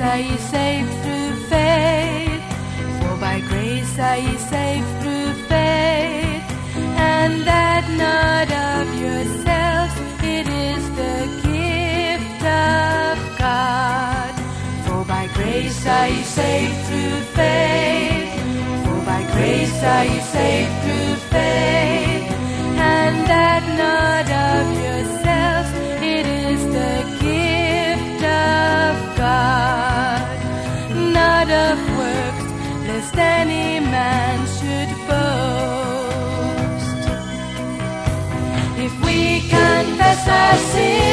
are ye saved through faith. For by grace are ye saved through faith. And that not of yourselves, it is the gift of God. For by grace are ye saved through faith. For by grace are ye saved through lest any man should boast. If we confess our sins,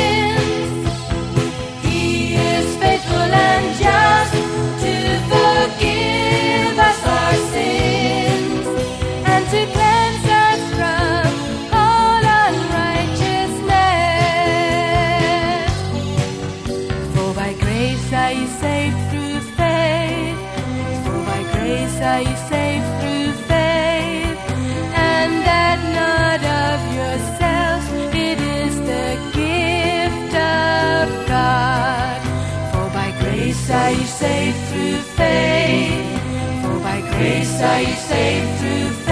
are ye saved through faith. And that not of yourselves, it is the gift of God. For by grace are you saved through faith. For by grace are ye saved through faith.